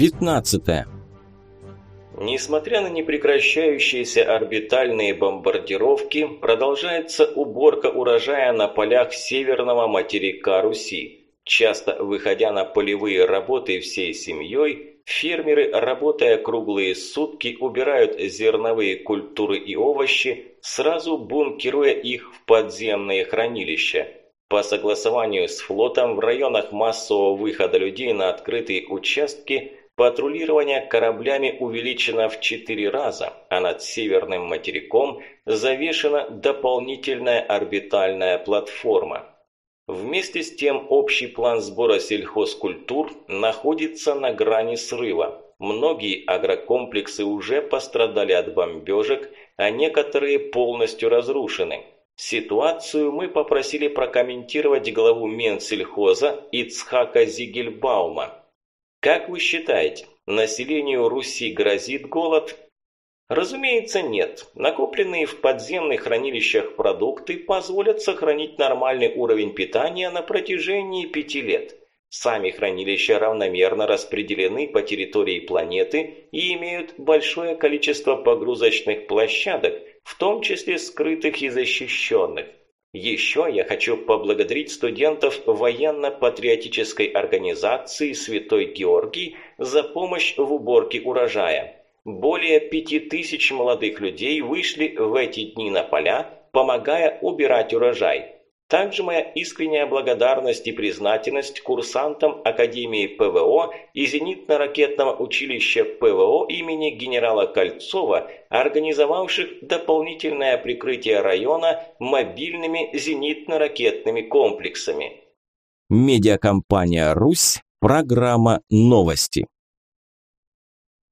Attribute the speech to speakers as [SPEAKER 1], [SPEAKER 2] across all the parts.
[SPEAKER 1] 15.
[SPEAKER 2] Несмотря на непрекращающиеся орбитальные бомбардировки, продолжается уборка урожая на полях северного материка Руси. Часто выходя на полевые работы всей семьей, фермеры, работая круглые сутки, убирают зерновые культуры и овощи, сразу бункеруя их в подземные хранилища. По согласованию с флотом в районах массового выхода людей на открытые участки патрулирование кораблями увеличено в четыре раза, а над северным материком завешена дополнительная орбитальная платформа. Вместе с тем общий план сбора сельхозкультур находится на грани срыва. Многие агрокомплексы уже пострадали от бомбежек, а некоторые полностью разрушены. Ситуацию мы попросили прокомментировать главу Менсельхоза Ицхака Зигельбаума. Как вы считаете, населению Руси грозит голод Разумеется, нет. Накопленные в подземных хранилищах продукты позволят сохранить нормальный уровень питания на протяжении пяти лет. Сами хранилища равномерно распределены по территории планеты и имеют большое количество погрузочных площадок, в том числе скрытых и защищенных. Еще я хочу поблагодарить студентов военно-патриотической организации «Святой Георгий» за помощь в уборке урожая. Более пяти тысяч молодых людей вышли в эти дни на поля, помогая убирать урожай. Также моя искренняя благодарность и признательность курсантам Академии ПВО и Зенитно-ракетного училища ПВО имени генерала Кольцова, организовавших дополнительное прикрытие района мобильными зенитно-ракетными комплексами.
[SPEAKER 1] Медиакомпания «Русь», программа «Новости».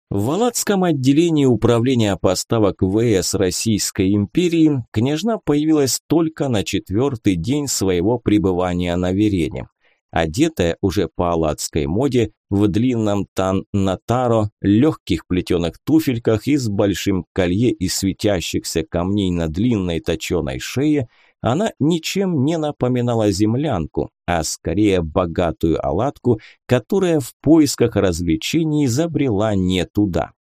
[SPEAKER 1] В Валацком отделении управления поставок ВС Российской империи княжна появилась только на четвертый день своего пребывания на Верене. Одетая уже по аладской моде, в длинном тан-натаро, легких плетеных туфельках и с большим колье из светящихся камней на длинной точеной шее – она ничем не напоминала землянку, а скорее богатую оладку, которая в поисках развлечений забрела не туда.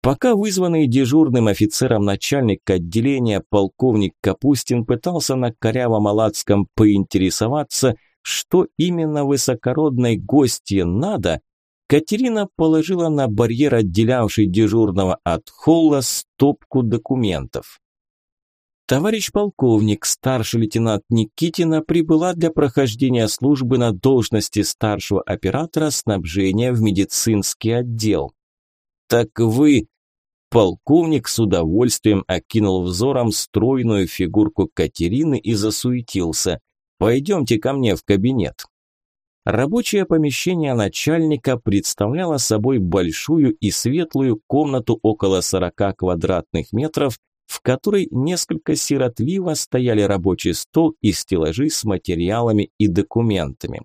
[SPEAKER 1] Пока вызванный дежурным офицером начальник отделения полковник Капустин пытался на корявом оладском поинтересоваться, что именно высокородной гостье надо, Катерина положила на барьер, отделявший дежурного от холла, стопку документов. Товарищ полковник, старший лейтенант Никитина прибыла для прохождения службы на должности старшего оператора снабжения в медицинский отдел. Так вы... Полковник с удовольствием окинул взором стройную фигурку Катерины и засуетился. «Пойдемте ко мне в кабинет». Рабочее помещение начальника представляло собой большую и светлую комнату около 40 квадратных метров в которой несколько сиротливо стояли рабочий стол и стеллажи с материалами и документами.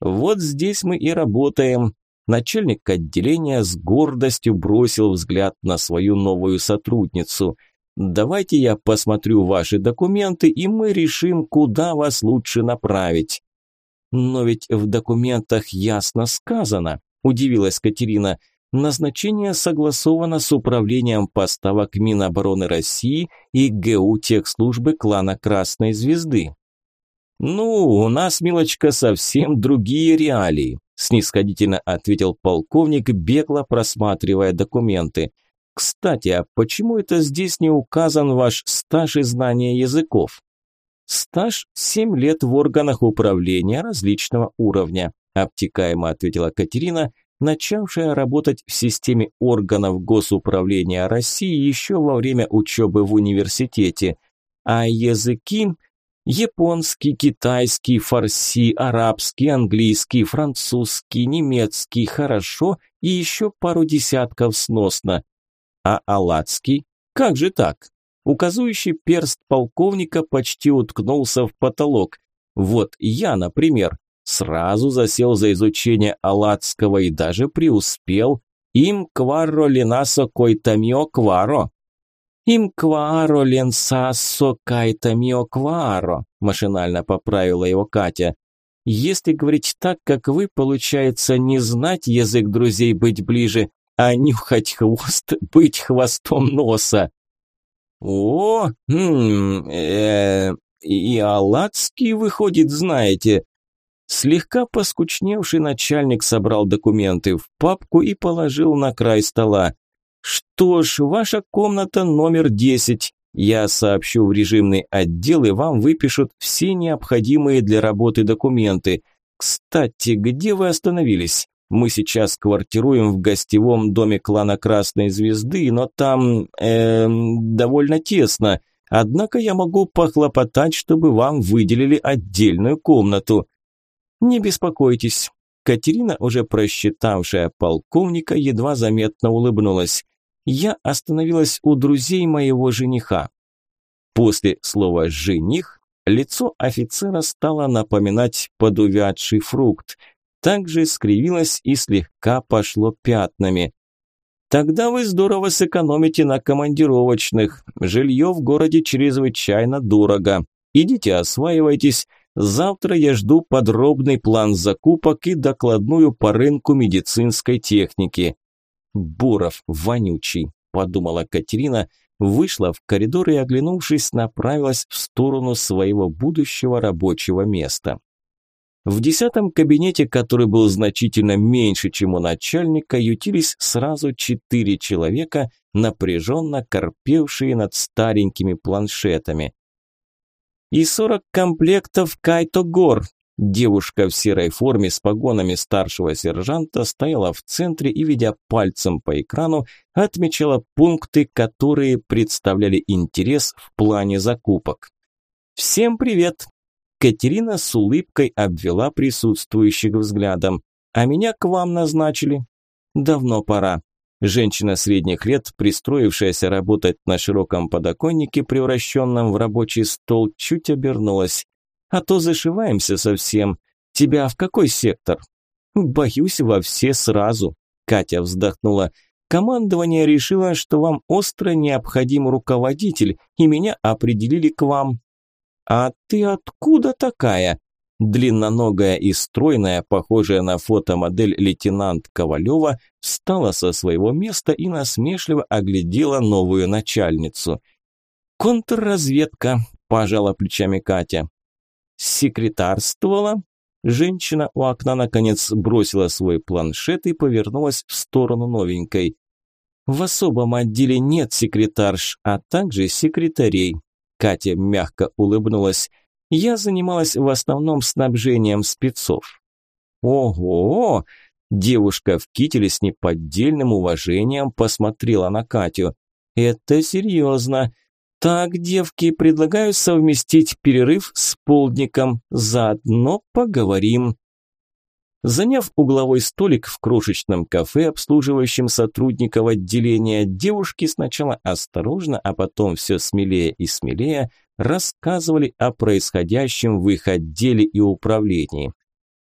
[SPEAKER 1] Вот здесь мы и работаем. Начальник отделения с гордостью бросил взгляд на свою новую сотрудницу. Давайте я посмотрю ваши документы, и мы решим, куда вас лучше направить. Но ведь в документах ясно сказано, удивилась Катерина. Назначение согласовано с Управлением поставок Минобороны России и ГУ техслужбы клана Красной Звезды. «Ну, у нас, милочка, совсем другие реалии», – снисходительно ответил полковник, бегло просматривая документы. «Кстати, а почему это здесь не указан ваш стаж и знание языков?» «Стаж – семь лет в органах управления различного уровня», – обтекаемо ответила Катерина – начавшая работать в системе органов госуправления России еще во время учебы в университете, а языки – японский, китайский, фарси, арабский, английский, французский, немецкий – хорошо и еще пару десятков сносно. А аладский? Как же так? Указующий перст полковника почти уткнулся в потолок. Вот я, например, Сразу засел за изучение Аладского и даже преуспел. Им кварро ленасо койтамио кваро. Им кваро ленсасо кайтамио кваро, машинально поправила его Катя. Если говорить так, как вы, получается не знать язык друзей быть ближе, а нюхать хвост быть хвостом носа. О, хм, э, и Алацкий, выходит, знаете. Слегка поскучневший начальник собрал документы в папку и положил на край стола. Что ж, ваша комната номер десять. Я сообщу в режимный отдел, и вам выпишут все необходимые для работы документы. Кстати, где вы остановились? Мы сейчас квартируем в гостевом доме клана Красной Звезды, но там э, довольно тесно. Однако я могу похлопотать, чтобы вам выделили отдельную комнату. Не беспокойтесь. Катерина, уже просчитавшая полковника, едва заметно улыбнулась я остановилась у друзей моего жениха. После слова «жених» лицо офицера стало напоминать подувядший фрукт, также скривилось и слегка пошло пятнами. Тогда вы здорово сэкономите на командировочных. Жилье в городе чрезвычайно дорого. Идите осваивайтесь. Завтра я жду подробный план закупок и докладную по рынку медицинской техники. Буров вонючий, подумала Катерина, вышла в коридор и, оглянувшись, направилась в сторону своего будущего рабочего места. В десятом кабинете, который был значительно меньше, чем у начальника, ютились сразу четыре человека, напряженно корпевшие над старенькими планшетами. «И сорок комплектов Кайто-Гор», Девушка в серой форме с погонами старшего сержанта стояла в центре и, ведя пальцем по экрану, отмечала пункты, которые представляли интерес в плане закупок. «Всем привет!» Катерина с улыбкой обвела присутствующих взглядом. «А меня к вам назначили?» «Давно пора». Женщина средних лет, пристроившаяся работать на широком подоконнике, превращенном в рабочий стол, чуть обернулась а то зашиваемся совсем. Тебя в какой сектор? Боюсь, во все сразу. Катя вздохнула. Командование решило, что вам остро необходим руководитель, и меня определили к вам. А ты откуда такая? Длинноногая и стройная, похожая на фотомодель лейтенант Ковалева, встала со своего места и насмешливо оглядела новую начальницу. «Контрразведка», – пожала плечами Катя секретарствовала. Женщина у окна наконец бросила свой планшет и повернулась в сторону новенькой. В особом отделе нет секретарш, а также секретарей. Катя мягко улыбнулась. Я занималась в основном снабжением спецов. Ого! Девушка в кителе с неподдельным уважением посмотрела на Катю. Это серьезно. Так, девки, предлагаю совместить перерыв с полдником. Заодно поговорим. Заняв угловой столик в крошечном кафе, обслуживающем сотрудников отделения, девушки сначала осторожно, а потом все смелее и смелее рассказывали о происходящем в их отделе и управлении.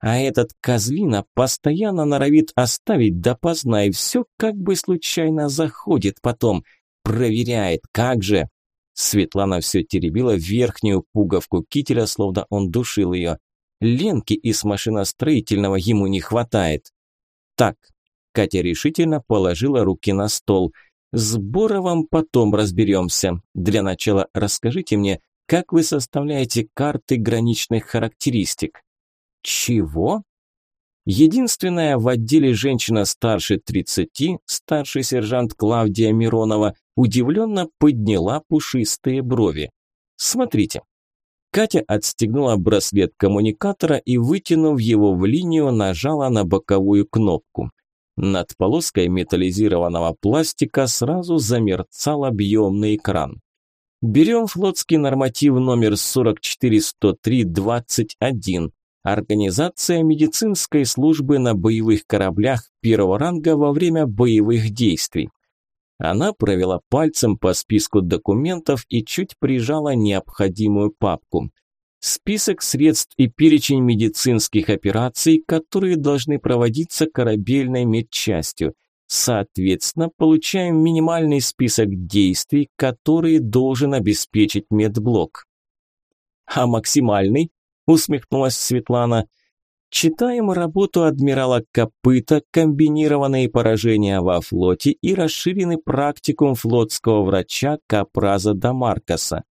[SPEAKER 1] А этот козлина постоянно норовит оставить допоздна и все как бы случайно заходит потом. Проверяет, как же. Светлана все теребила верхнюю пуговку кителя, словно он душил ее. Ленки из машиностроительного ему не хватает. Так, Катя решительно положила руки на стол. С Боровым потом разберемся. Для начала расскажите мне, как вы составляете карты граничных характеристик? Чего? Единственная в отделе женщина старше 30, старший сержант Клавдия Миронова, удивленно подняла пушистые брови. «Смотрите». Катя отстегнула браслет коммуникатора и, вытянув его в линию, нажала на боковую кнопку. Над полоской металлизированного пластика сразу замерцал объемный экран. Берем флотский норматив номер 44103-21. Организация медицинской службы на боевых кораблях первого ранга во время боевых действий. Она провела пальцем по списку документов и чуть прижала необходимую папку. Список средств и перечень медицинских операций, которые должны проводиться корабельной медчастью. Соответственно, получаем минимальный список действий, которые должен обеспечить медблок. А максимальный? усмехнулась Светлана. Читаем работу адмирала Копыта «Комбинированные поражения во флоте» и расширенный практикум флотского врача Капраза Дамаркаса.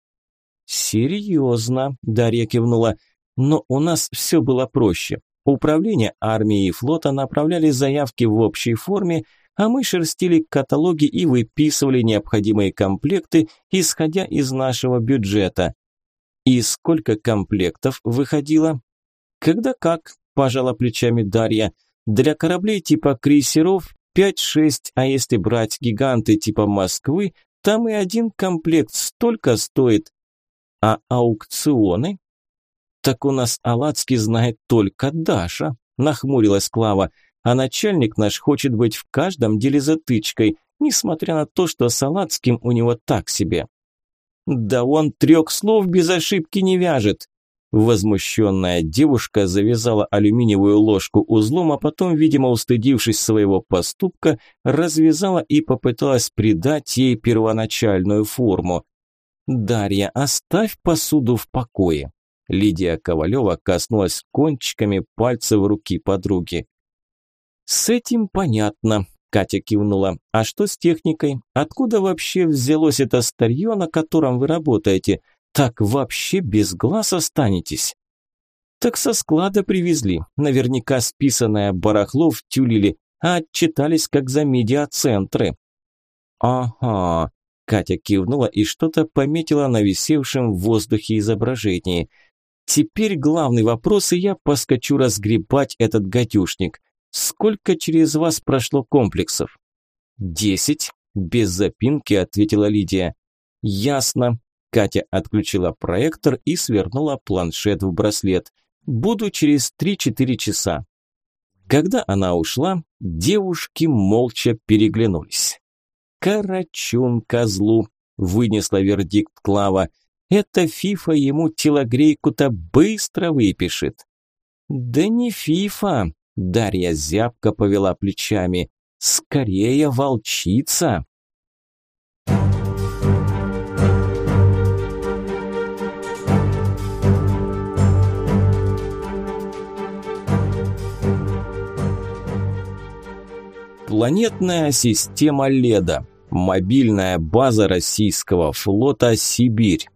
[SPEAKER 1] «Серьезно», – Дарья кивнула, – «но у нас все было проще. Управление армии и флота направляли заявки в общей форме, а мы шерстили каталоги и выписывали необходимые комплекты, исходя из нашего бюджета. И сколько комплектов выходило? Когда как, пожала плечами Дарья. Для кораблей типа крейсеров 5-6, а если брать гиганты типа Москвы, там и один комплект столько стоит. А аукционы? Так у нас Алацкий знает только Даша, нахмурилась Клава. А начальник наш хочет быть в каждом деле затычкой, несмотря на то, что с Алацким у него так себе. Да он трех слов без ошибки не вяжет. Возмущенная девушка завязала алюминиевую ложку узлом, а потом, видимо, устыдившись своего поступка, развязала и попыталась придать ей первоначальную форму. «Дарья, оставь посуду в покое». Лидия Ковалева коснулась кончиками пальцев руки подруги. «С этим понятно», – Катя кивнула. «А что с техникой? Откуда вообще взялось это старье, на котором вы работаете? Так вообще без глаз останетесь?» «Так со склада привезли. Наверняка списанное барахло втюлили, а отчитались как за медиацентры». «Ага», – Катя кивнула и что-то пометила на висевшем в воздухе изображении. «Теперь главный вопрос, и я поскочу разгребать этот гадюшник. Сколько через вас прошло комплексов? Десять, без запинки ответила Лидия. Ясно. Катя отключила проектор и свернула планшет в браслет. Буду через три-четыре часа. Когда она ушла, девушки молча переглянулись. «Карачун козлу!» – вынесла вердикт Клава. «Это Фифа ему телогрейку-то быстро выпишет». «Да не Фифа!» Дарья зябко повела плечами. «Скорее, волчица!» Планетная система Леда. Мобильная база российского флота «Сибирь».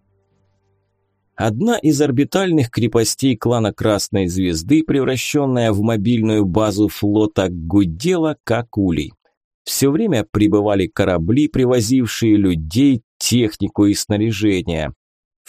[SPEAKER 1] Одна из орбитальных крепостей клана Красной Звезды, превращенная в мобильную базу флота, гудела как улей. Все время прибывали корабли, привозившие людей, технику и снаряжение.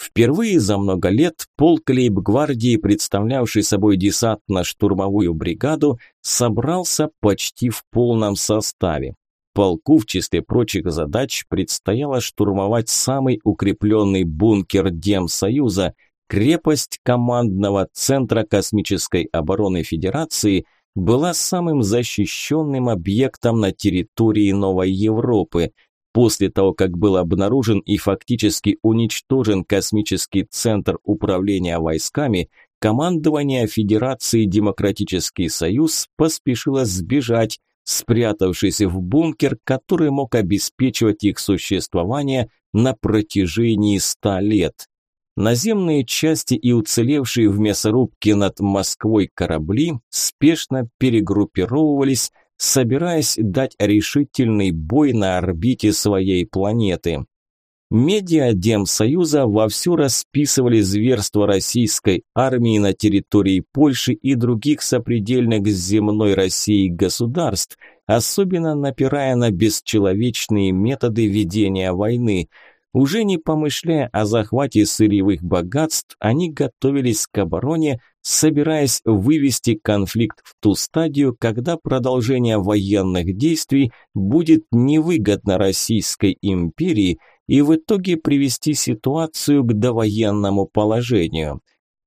[SPEAKER 1] Впервые за много лет полк лейб-гвардии, представлявший собой десантно-штурмовую бригаду, собрался почти в полном составе. Полку в числе прочих задач предстояло штурмовать самый укрепленный бункер Демсоюза, крепость командного центра космической обороны Федерации была самым защищенным объектом на территории Новой Европы. После того, как был обнаружен и фактически уничтожен космический центр управления войсками, командование Федерации Демократический Союз поспешило сбежать, спрятавшись в бункер, который мог обеспечивать их существование на протяжении ста лет. Наземные части и уцелевшие в мясорубке над Москвой корабли спешно перегруппировывались, собираясь дать решительный бой на орбите своей планеты. Медиа Демсоюза вовсю расписывали зверства российской армии на территории Польши и других сопредельных с земной Россией государств, особенно напирая на бесчеловечные методы ведения войны. Уже не помышляя о захвате сырьевых богатств, они готовились к обороне, собираясь вывести конфликт в ту стадию, когда продолжение военных действий будет невыгодно Российской империи – и в итоге привести ситуацию к довоенному положению.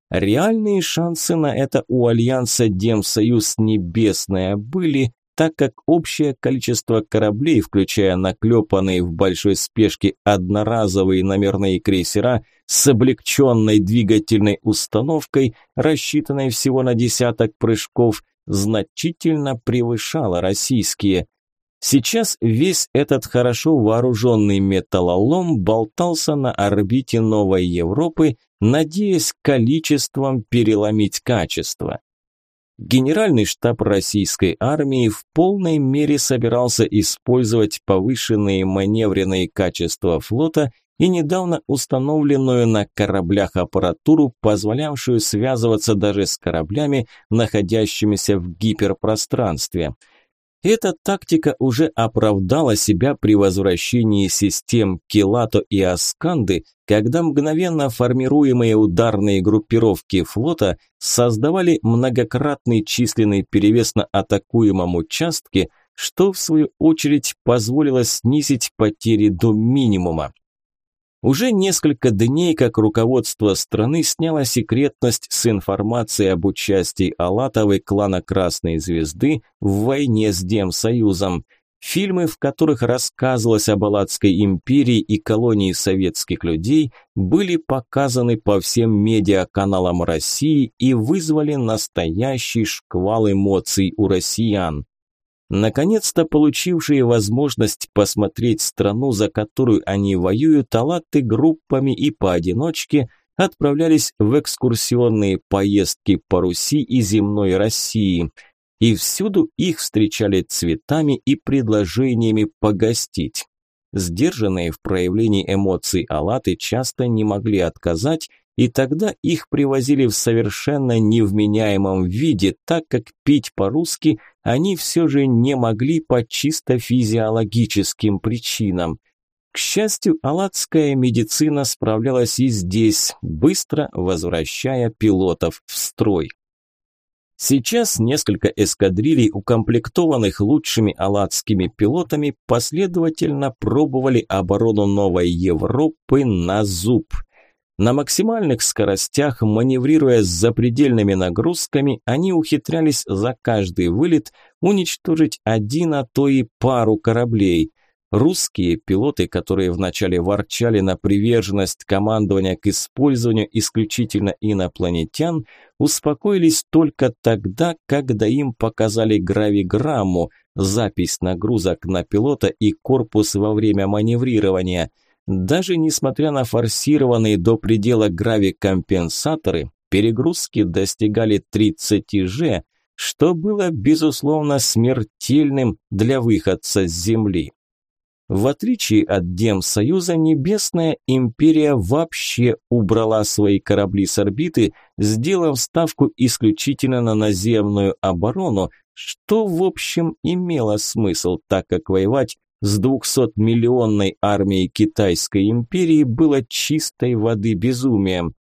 [SPEAKER 1] Реальные шансы на это у Альянса Демсоюз Небесная были, так как общее количество кораблей, включая наклепанные в большой спешке одноразовые номерные крейсера с облегченной двигательной установкой, рассчитанной всего на десяток прыжков, значительно превышало российские. Сейчас весь этот хорошо вооруженный металлолом болтался на орбите Новой Европы, надеясь количеством переломить качество. Генеральный штаб российской армии в полной мере собирался использовать повышенные маневренные качества флота и недавно установленную на кораблях аппаратуру, позволявшую связываться даже с кораблями, находящимися в гиперпространстве – эта тактика уже оправдала себя при возвращении систем Килато и Асканды, когда мгновенно формируемые ударные группировки флота создавали многократный численный перевес на атакуемом участке, что в свою очередь позволило снизить потери до минимума. Уже несколько дней, как руководство страны сняло секретность с информацией об участии Алатовой клана Красной Звезды в войне с Демсоюзом. Фильмы, в которых рассказывалось об Алатской империи и колонии советских людей, были показаны по всем медиаканалам России и вызвали настоящий шквал эмоций у россиян. Наконец-то получившие возможность посмотреть страну, за которую они воюют, алаты группами и поодиночке отправлялись в экскурсионные поездки по Руси и земной России. И всюду их встречали цветами и предложениями погостить. Сдержанные в проявлении эмоций алаты часто не могли отказать и тогда их привозили в совершенно невменяемом виде, так как пить по-русски они все же не могли по чисто физиологическим причинам. К счастью, аладская медицина справлялась и здесь, быстро возвращая пилотов в строй. Сейчас несколько эскадрилей, укомплектованных лучшими аладскими пилотами, последовательно пробовали оборону Новой Европы на зуб – на максимальных скоростях, маневрируя с запредельными нагрузками, они ухитрялись за каждый вылет уничтожить один, а то и пару кораблей. Русские пилоты, которые вначале ворчали на приверженность командования к использованию исключительно инопланетян, успокоились только тогда, когда им показали гравиграмму, запись нагрузок на пилота и корпус во время маневрирования – даже несмотря на форсированные до предела гравикомпенсаторы, перегрузки достигали 30 Ж, что было, безусловно, смертельным для выходца с Земли. В отличие от Демсоюза, Небесная Империя вообще убрала свои корабли с орбиты, сделав ставку исключительно на наземную оборону, что, в общем, имело смысл, так как воевать с 200-миллионной армией Китайской империи было чистой воды безумием.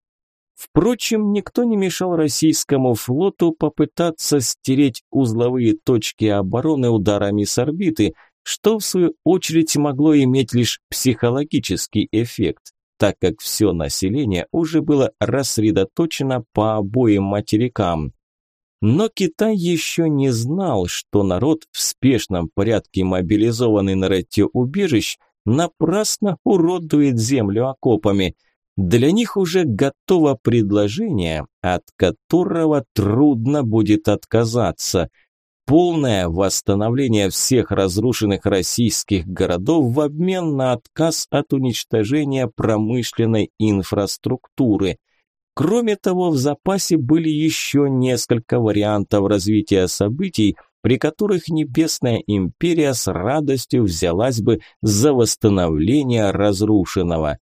[SPEAKER 1] Впрочем, никто не мешал российскому флоту попытаться стереть узловые точки обороны ударами с орбиты, что в свою очередь могло иметь лишь психологический эффект, так как все население уже было рассредоточено по обоим материкам. Но Китай еще не знал, что народ в спешном порядке мобилизованный на убежищ напрасно уродует землю окопами. Для них уже готово предложение, от которого трудно будет отказаться. Полное восстановление всех разрушенных российских городов в обмен на отказ от уничтожения промышленной инфраструктуры – Кроме того, в запасе были еще несколько вариантов развития событий, при которых Небесная Империя с радостью взялась бы за восстановление разрушенного.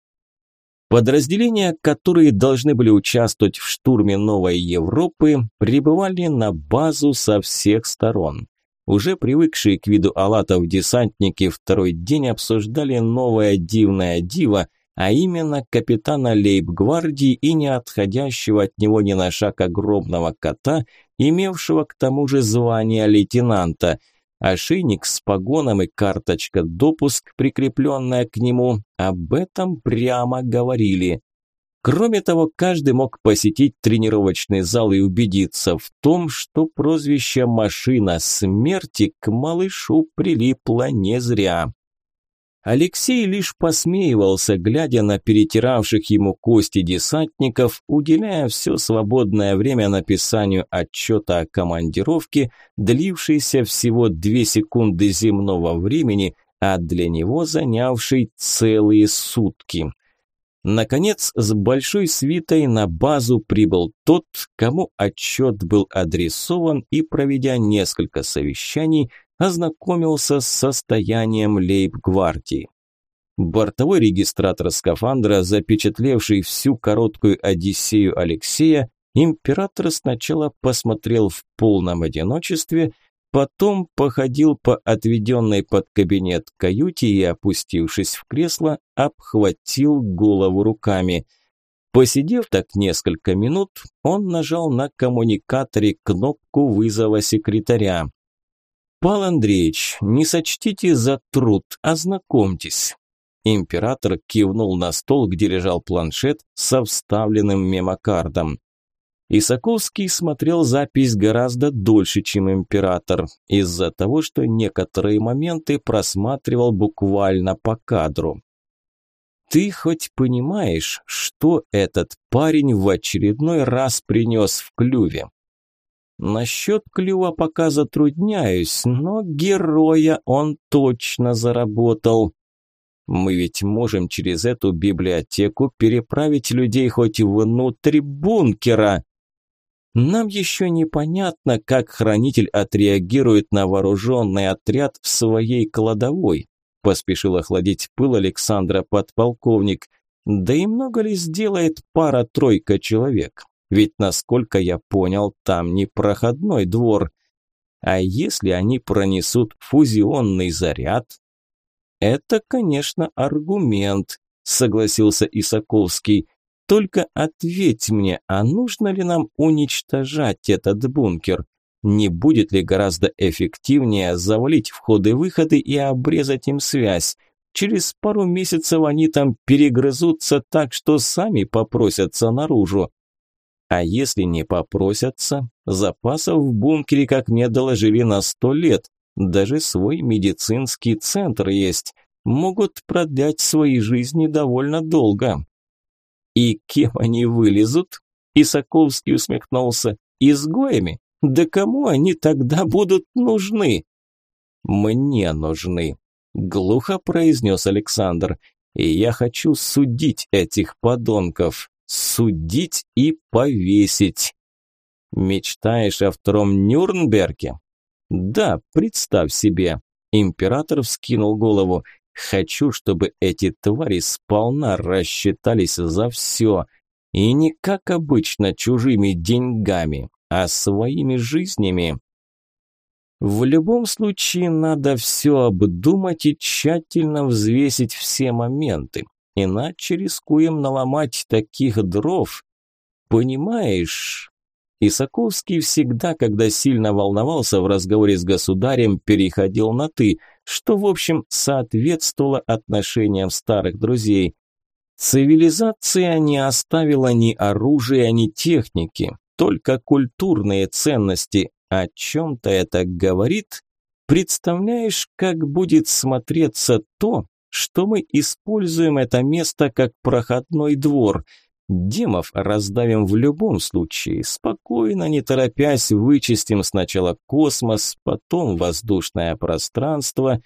[SPEAKER 1] Подразделения, которые должны были участвовать в штурме Новой Европы, прибывали на базу со всех сторон. Уже привыкшие к виду алатов десантники второй день обсуждали новое дивное диво, а именно капитана лейб-гвардии и не отходящего от него ни на шаг огромного кота, имевшего к тому же звание лейтенанта. Ошейник с погоном и карточка допуск, прикрепленная к нему, об этом прямо говорили. Кроме того, каждый мог посетить тренировочный зал и убедиться в том, что прозвище «машина смерти» к малышу прилипло не зря. Алексей лишь посмеивался, глядя на перетиравших ему кости десантников, уделяя все свободное время написанию отчета о командировке, длившейся всего две секунды земного времени, а для него занявшей целые сутки. Наконец, с большой свитой на базу прибыл тот, кому отчет был адресован и, проведя несколько совещаний, ознакомился с состоянием лейб-гвардии. Бортовой регистратор скафандра, запечатлевший всю короткую одиссею Алексея, император сначала посмотрел в полном одиночестве, потом походил по отведенной под кабинет каюте и, опустившись в кресло, обхватил голову руками. Посидев так несколько минут, он нажал на коммуникаторе кнопку вызова секретаря. «Пал Андреевич, не сочтите за труд, ознакомьтесь». Император кивнул на стол, где лежал планшет со вставленным мемокардом. Исаковский смотрел запись гораздо дольше, чем император, из-за того, что некоторые моменты просматривал буквально по кадру. «Ты хоть понимаешь, что этот парень в очередной раз принес в клюве?» «Насчет клюва пока затрудняюсь, но героя он точно заработал», мы ведь можем через эту библиотеку переправить людей хоть внутрь бункера. Нам еще непонятно, как хранитель отреагирует на вооруженный отряд в своей кладовой. Поспешил охладить пыл Александра подполковник. Да и много ли сделает пара-тройка человек? Ведь, насколько я понял, там не проходной двор. А если они пронесут фузионный заряд, это, конечно, аргумент, согласился Исаковский. Только ответь мне, а нужно ли нам уничтожать этот бункер? Не будет ли гораздо эффективнее завалить входы-выходы и обрезать им связь? Через пару месяцев они там перегрызутся так, что сами попросятся наружу. А если не попросятся, запасов в бункере, как мне доложили, на сто лет. Даже свой медицинский центр есть. Могут продлять свои жизни довольно долго. И кем они вылезут? Исаковский усмехнулся. Изгоями? Да кому они тогда будут нужны? Мне нужны, глухо произнес Александр. И я хочу судить этих подонков. Судить и повесить. Мечтаешь о втором Нюрнберге? Да, представь себе. Император вскинул голову. Хочу, чтобы эти твари сполна рассчитались за все. И не как обычно чужими деньгами, а своими жизнями. В любом случае надо все обдумать и тщательно взвесить все моменты. Иначе рискуем наломать таких дров. Понимаешь, Исаковский всегда, когда сильно волновался в разговоре с государем, переходил на «ты», что, в общем, соответствовало отношениям старых друзей. Цивилизация не оставила ни оружия, ни техники, только культурные ценности. О чем-то это говорит? Представляешь, как будет смотреться то, что мы используем это место как проходной двор – Демов раздавим в любом случае. Спокойно, не торопясь, вычистим сначала космос, потом воздушное пространство,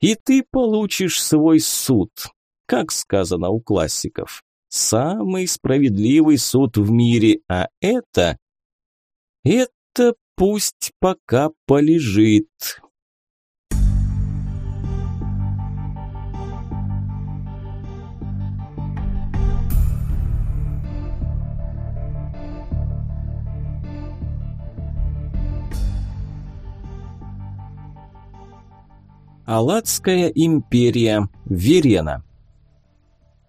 [SPEAKER 1] и ты получишь свой суд, как сказано у классиков. Самый справедливый суд в мире, а это... Это пусть пока полежит. Алладская империя. Верена.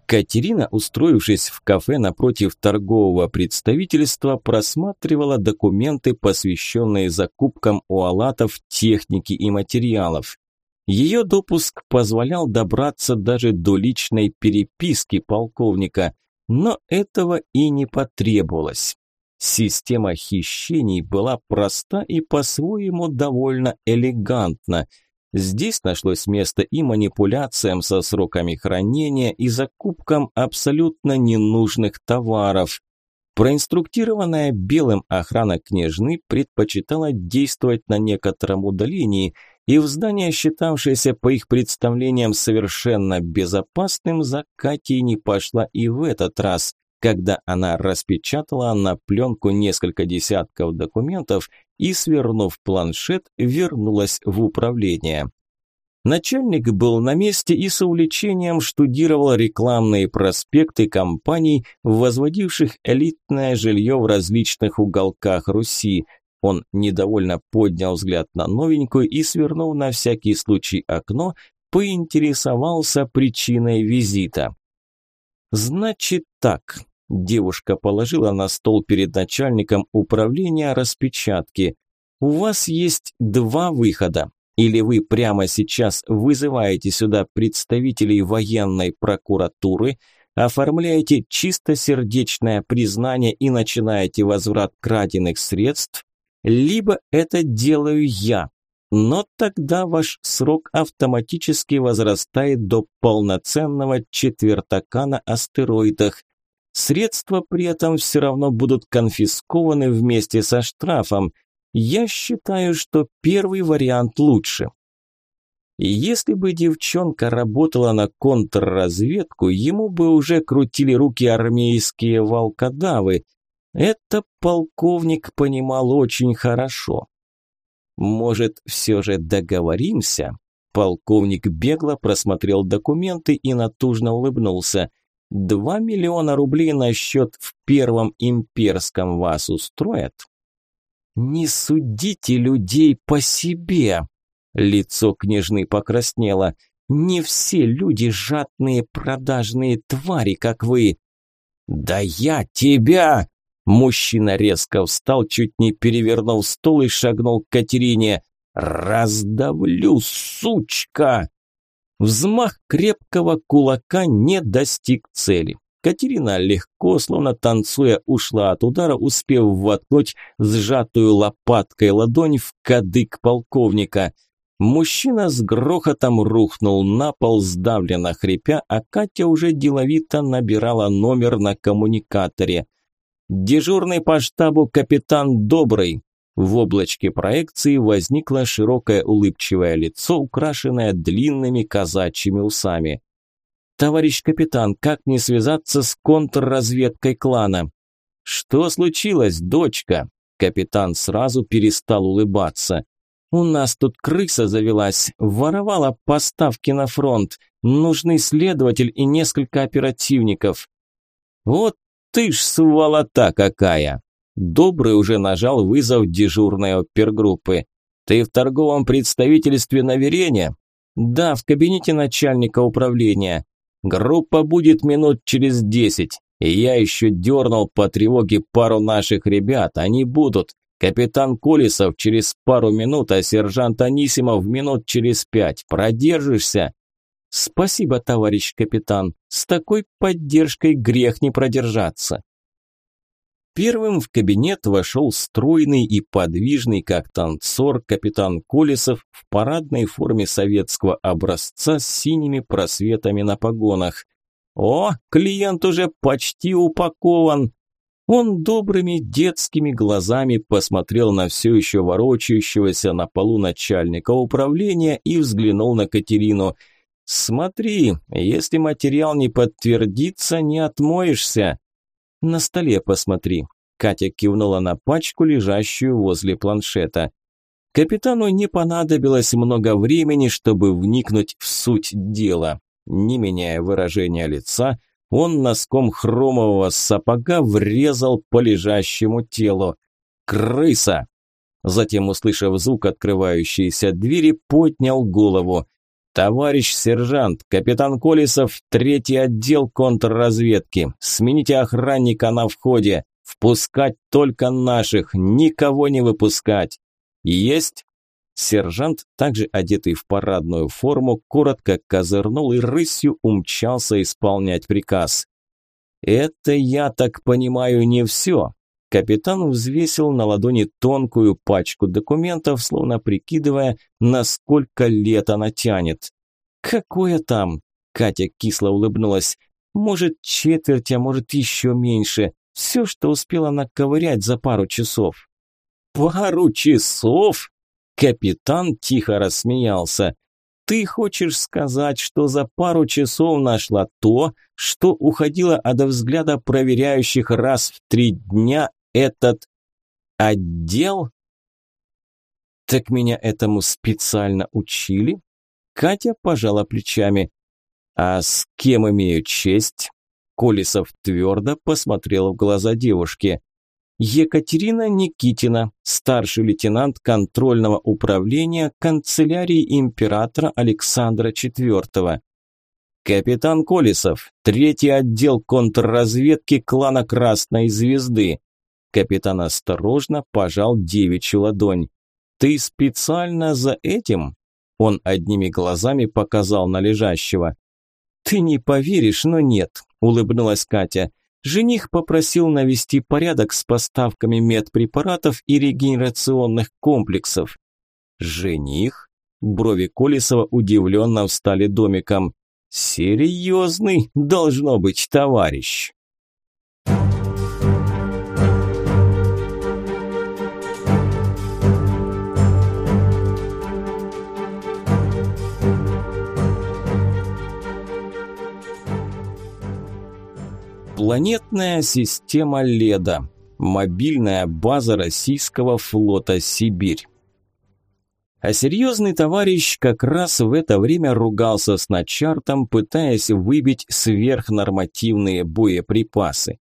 [SPEAKER 1] Катерина, устроившись в кафе напротив торгового представительства, просматривала документы, посвященные закупкам у алатов техники и материалов. Ее допуск позволял добраться даже до личной переписки полковника, но этого и не потребовалось. Система хищений была проста и по-своему довольно элегантна – Здесь нашлось место и манипуляциям со сроками хранения, и закупкам абсолютно ненужных товаров. Проинструктированная белым охрана княжны предпочитала действовать на некотором удалении, и в здание, считавшееся по их представлениям совершенно безопасным, за Катей не пошла и в этот раз, когда она распечатала на пленку несколько десятков документов и, свернув планшет, вернулась в управление. Начальник был на месте и с увлечением штудировал рекламные проспекты компаний, возводивших элитное жилье в различных уголках Руси. Он недовольно поднял взгляд на новенькую и, свернув на всякий случай окно, поинтересовался причиной визита. «Значит так», – девушка положила на стол перед начальником управления распечатки. «У вас есть два выхода. Или вы прямо сейчас вызываете сюда представителей военной прокуратуры, оформляете чистосердечное признание и начинаете возврат краденных средств, либо это делаю я, но тогда ваш срок автоматически возрастает до полноценного четвертака на астероидах. Средства при этом все равно будут конфискованы вместе со штрафом, я считаю, что первый вариант лучше. И если бы девчонка работала на контрразведку, ему бы уже крутили руки армейские волкодавы. Это полковник понимал очень хорошо. Может, все же договоримся? Полковник бегло просмотрел документы и натужно улыбнулся. Два миллиона рублей на счет в Первом имперском вас устроят? «Не судите людей по себе!» Лицо княжны покраснело. «Не все люди жадные продажные твари, как вы!» «Да я тебя!» Мужчина резко встал, чуть не перевернул стол и шагнул к Катерине. «Раздавлю, сучка!» Взмах крепкого кулака не достиг цели. Катерина легко, словно танцуя, ушла от удара, успев воткнуть сжатую лопаткой ладонь в кадык полковника. Мужчина с грохотом рухнул на пол, сдавленно хрипя, а Катя уже деловито набирала номер на коммуникаторе. «Дежурный по штабу капитан Добрый». В облачке проекции возникло широкое улыбчивое лицо, украшенное длинными казачьими усами. «Товарищ капитан, как мне связаться с контрразведкой клана?» «Что случилось, дочка?» Капитан сразу перестал улыбаться. «У нас тут крыса завелась, воровала поставки на фронт. Нужный следователь и несколько оперативников». «Вот ты ж сволота какая!» Добрый уже нажал вызов дежурной опергруппы. «Ты в торговом представительстве на Верене?» «Да, в кабинете начальника управления. Группа будет минут через десять. Я еще дернул по тревоге пару наших ребят. Они будут. Капитан Колесов через пару минут, а сержант Анисимов минут через пять. Продержишься? Спасибо, товарищ капитан. С такой поддержкой грех не продержаться. Первым в кабинет вошел стройный и подвижный, как танцор, капитан Колесов в парадной форме советского образца с синими просветами на погонах. «О, клиент уже почти упакован!» Он добрыми детскими глазами посмотрел на все еще ворочающегося на полу начальника управления и взглянул на Катерину. «Смотри, если материал не подтвердится, не отмоешься!» «На столе посмотри». Катя кивнула на пачку, лежащую возле планшета. Капитану не понадобилось много времени, чтобы вникнуть в суть дела. Не меняя выражения лица, он носком хромового сапога врезал по лежащему телу. «Крыса!» Затем, услышав звук открывающейся двери, поднял голову. «Товарищ сержант, капитан Колесов, третий отдел контрразведки. Смените охранника на входе. Впускать только наших, никого не выпускать. Есть?» Сержант, также одетый в парадную форму, коротко козырнул и рысью умчался исполнять приказ. «Это, я так понимаю, не все». Капитан взвесил на ладони тонкую пачку документов, словно прикидывая, насколько лет она тянет. «Какое там?» – Катя кисло улыбнулась. «Может, четверть, а может, еще меньше. Все, что успела наковырять за пару часов.
[SPEAKER 2] Пару часов?
[SPEAKER 1] Капитан тихо рассмеялся. Ты хочешь сказать, что за пару часов нашла то, что уходило от взгляда проверяющих раз в три дня этот отдел? Так меня этому специально учили? Катя пожала плечами. А с кем имею честь? Колесов твердо посмотрел в глаза девушки. Екатерина Никитина, старший лейтенант контрольного управления канцелярии императора Александра IV. Капитан Колесов, третий отдел контрразведки клана Красной Звезды. Капитан осторожно пожал девичью ладонь. Ты специально за этим? Он одними глазами показал на лежащего. Ты не поверишь, но нет, улыбнулась Катя. Жених попросил навести порядок с поставками медпрепаратов и регенерационных комплексов. Жених? Брови Колесова удивленно встали домиком. Серьезный должно быть товарищ. Планетная система Леда. Мобильная база российского флота «Сибирь». А серьезный товарищ как раз в это время ругался с начартом, пытаясь выбить сверхнормативные боеприпасы.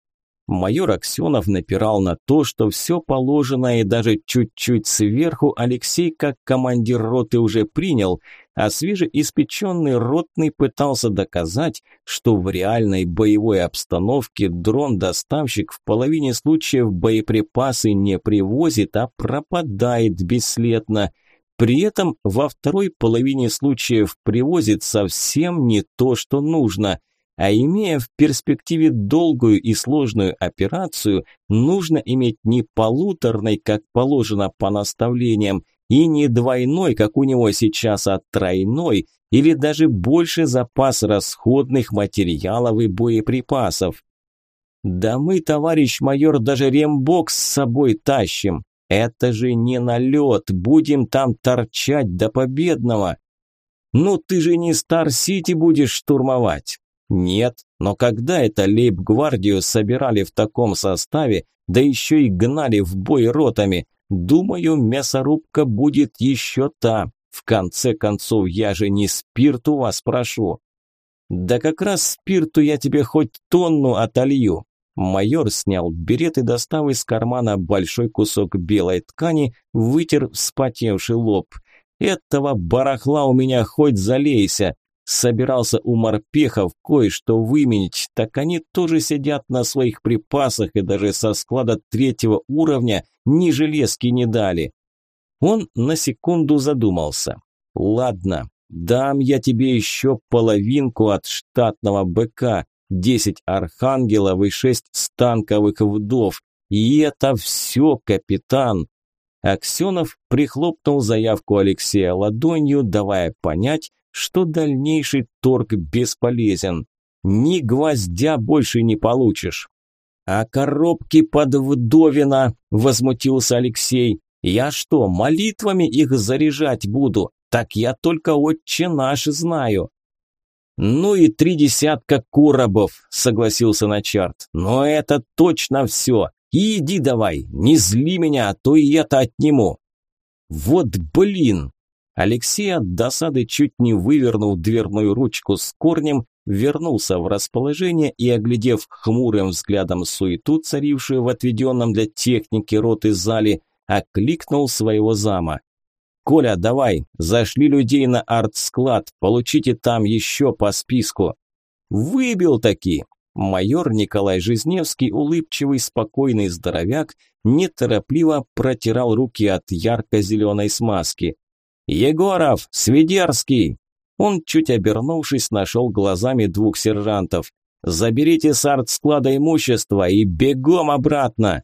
[SPEAKER 1] Майор Аксенов напирал на то, что все положено и даже чуть-чуть сверху Алексей как командир роты уже принял, а свежеиспеченный ротный пытался доказать, что в реальной боевой обстановке дрон-доставщик в половине случаев боеприпасы не привозит, а пропадает бесследно. При этом во второй половине случаев привозит совсем не то, что нужно – а имея в перспективе долгую и сложную операцию, нужно иметь не полуторной, как положено по наставлениям, и не двойной, как у него сейчас, а тройной или даже больше запас расходных материалов и боеприпасов. Да мы, товарищ майор, даже рембокс с собой тащим. Это же не налет, будем там торчать до победного. Ну ты же не Стар-Сити будешь штурмовать. Нет, но когда это лейб-гвардию собирали в таком составе, да еще и гнали в бой ротами, Думаю, мясорубка будет еще та. В конце концов, я же не спирт у вас прошу. Да как раз спирту я тебе хоть тонну отолью. Майор снял берет и, достав из кармана большой кусок белой ткани, вытер вспотевший лоб. Этого барахла у меня хоть залейся. Собирался у морпехов кое-что выменить, так они тоже сидят на своих припасах и даже со склада третьего уровня ни железки не дали. Он на секунду задумался. Ладно, дам я тебе еще половинку от штатного БК, десять архангелов и шесть станковых вдов. И это все, капитан. Аксенов прихлопнул заявку Алексея ладонью, давая понять, что дальнейший торг бесполезен. Ни гвоздя больше не получишь. А коробки под вдовина, возмутился Алексей. Я что, молитвами их заряжать буду? Так я только отче наш знаю. Ну и три десятка коробов, согласился Начарт. Но это точно все. иди давай, не зли меня, а то и это отниму. Вот блин, Алексей от досады чуть не вывернул дверную ручку с корнем, вернулся в расположение и, оглядев хмурым взглядом суету, царившую в отведенном для техники роты зале, окликнул своего зама. «Коля, давай, зашли людей на арт-склад, получите там еще по списку». «Выбил таки!» Майор Николай Жизневский, улыбчивый, спокойный здоровяк, неторопливо протирал руки от ярко-зеленой смазки. «Егоров! Свидерский!» Он, чуть обернувшись, нашел глазами двух сержантов. «Заберите с артсклада имущество и бегом обратно!»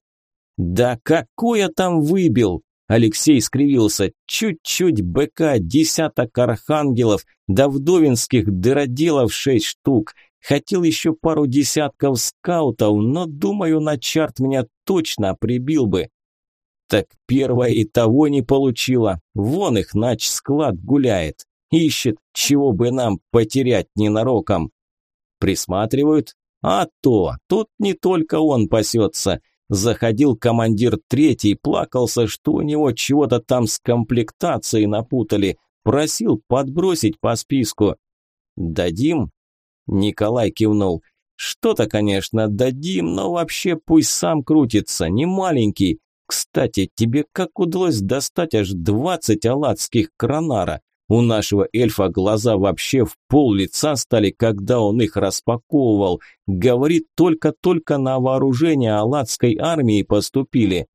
[SPEAKER 1] «Да какое там выбил!» Алексей скривился. «Чуть-чуть БК, десяток архангелов, да вдовинских дыроделов шесть штук. Хотел еще пару десятков скаутов, но, думаю, на чарт меня точно прибил бы. Так первая и того не получила. Вон их нач склад гуляет. Ищет, чего бы нам потерять ненароком. Присматривают? А то, тут не только он пасется. Заходил командир третий, плакался, что у него чего-то там с комплектацией напутали. Просил подбросить по списку. «Дадим?» Николай кивнул. Что-то, конечно, дадим, но вообще пусть сам крутится, не маленький. Кстати, тебе как удалось достать аж двадцать аладских кранара? У нашего эльфа глаза вообще в пол лица стали, когда он их распаковывал. Говорит, только-только на вооружение аладской армии поступили.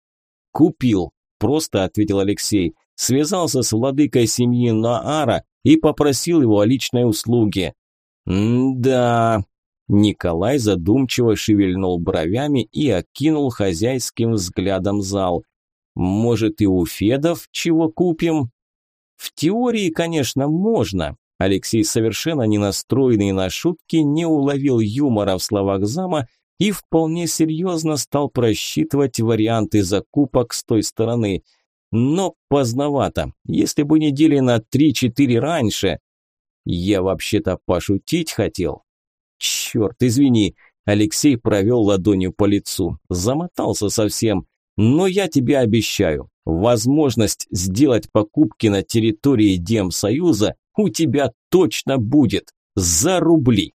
[SPEAKER 1] Купил, просто ответил Алексей. Связался с владыкой семьи Наара и попросил его о личной услуге. «М-да...» Николай задумчиво шевельнул бровями и окинул хозяйским взглядом зал. «Может, и у Федов чего купим?» «В теории, конечно, можно». Алексей, совершенно не настроенный на шутки, не уловил юмора в словах зама и вполне серьезно стал просчитывать варианты закупок с той стороны. Но поздновато. Если бы недели на три-четыре раньше, я вообще-то пошутить хотел. Черт, извини. Алексей провел ладонью по лицу. Замотался совсем. Но я тебе обещаю, возможность сделать покупки на территории Демсоюза у тебя точно будет. За рубли.